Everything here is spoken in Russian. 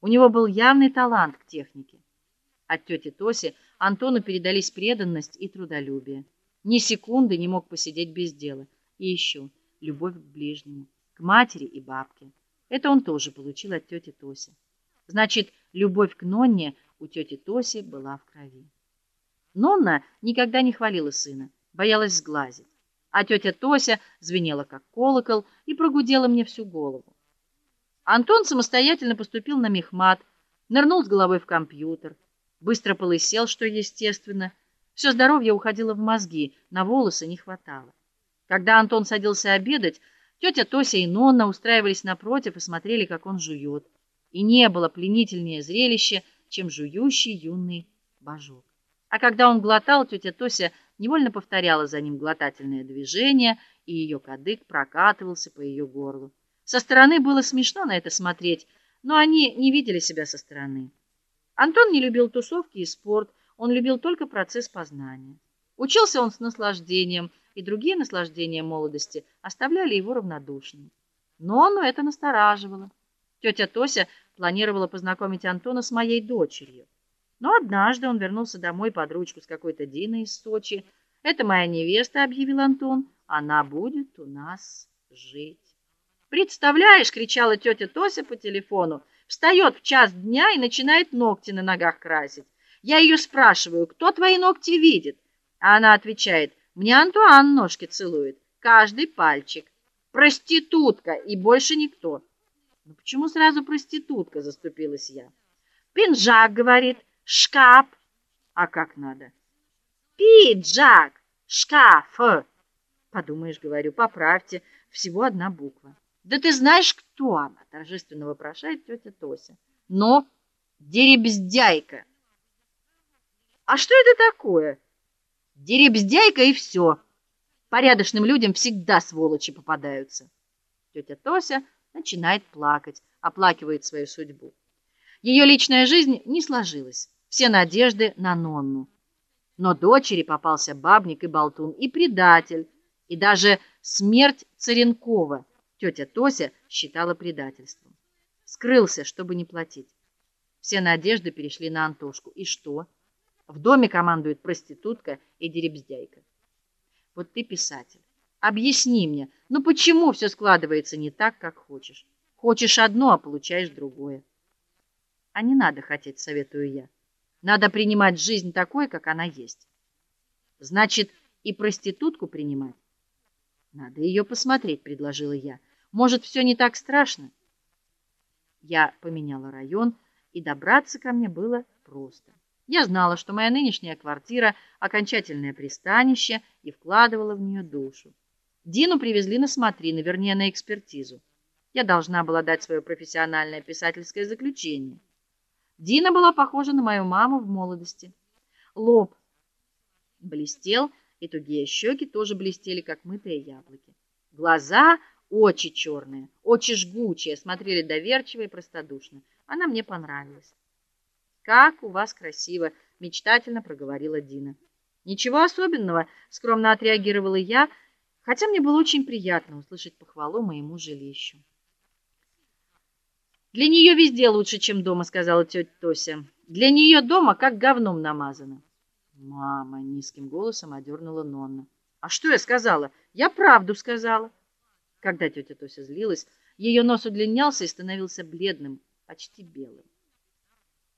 У него был явный талант к технике. От тети Тоси Антону передались преданность и трудолюбие. Ни секунды не мог посидеть без дела. И еще любовь к ближнему, к матери и бабке. Это он тоже получил от тети Тоси. Значит, любовь к Нонне у тети Тоси была в крови. Нонна никогда не хвалила сына, боялась сглазить. А тетя Тося звенела как колокол и прогудела мне всю голову. Антон самостоятельно поступил на мехмат, нырнул с головой в компьютер, быстро полысел, что естественно. Все здоровье уходило в мозги, на волосы не хватало. Когда Антон садился обедать, тетя Тося и Нонна устраивались напротив и смотрели, как он жует. И не было пленительнее зрелища, чем жующий юный божок. А когда он глотал, тетя Тося невольно повторяла за ним глотательное движение, и ее кадык прокатывался по ее горлу. Со стороны было смешно на это смотреть, но они не видели себя со стороны. Антон не любил тусовки и спорт, он любил только процесс познания. Учился он с наслаждением, и другие наслаждения молодости оставляли его равнодушным. Но оно это настораживало. Тетя Тося планировала познакомить Антона с моей дочерью. Но однажды он вернулся домой под ручку с какой-то Диной из Сочи. "Это моя невеста", объявил Антон. "Она будет у нас жить". "Представляешь?" кричала тетя Тося по телефону. Встает в час дня и начинает ногти на ногах красить. Я ее спрашиваю: "Кто твои ногти видит?" А она отвечает: "Мне Антуан ножки целует, каждый пальчик. Проститутка и больше никто". Ну почему сразу проститутка, заступилась я. Пинжак говорит: шкаф. А как надо? Пиджак, шкаф. Подумаешь, говорю, поправьте, всего одна буква. Да ты знаешь, кто она? торжественно вопрошает тетя Тося. Но деребздяйка. А что это такое? Деребздяйка и все. Порядочным людям всегда сволочи попадаются. Тетя Тося начинает плакать, оплакивает свою судьбу. Ее личная жизнь не сложилась все надежды на Нонну. Но дочери попался бабник и болтун, и предатель, и даже смерть Царенкова тетя Тося считала предательством. Скрылся, чтобы не платить. Все надежды перешли на Антошку. И что? В доме командует проститутка и деребздяйка. Вот ты писатель. Объясни мне, ну почему все складывается не так, как хочешь? Хочешь одно, а получаешь другое. А не надо хотеть, советую я. Надо принимать жизнь такой, как она есть. Значит, и проститутку принимать. Надо ее посмотреть, предложила я. Может, все не так страшно. Я поменяла район, и добраться ко мне было просто. Я знала, что моя нынешняя квартира окончательное пристанище, и вкладывала в нее душу. Дину привезли на смотрины, вернее, на экспертизу. Я должна была дать свое профессиональное писательское заключение. Дина была похожа на мою маму в молодости. Лоб блестел, и тугие щеки тоже блестели, как мытые яблоки. Глаза очи черные, очи жгучие, смотрели доверчиво и простодушно. Она мне понравилась. Как у вас красиво, мечтательно проговорила Дина. Ничего особенного, скромно отреагировала я, хотя мне было очень приятно услышать похвалу моему жилищу. Для нее везде лучше, чем дома, сказала тетя Тося. Для нее дома как говном намазано. Мама низким голосом одернула Нонна. А что я сказала? Я правду сказала. Когда тетя Тося злилась, ее нос удлинялся и становился бледным, почти белым.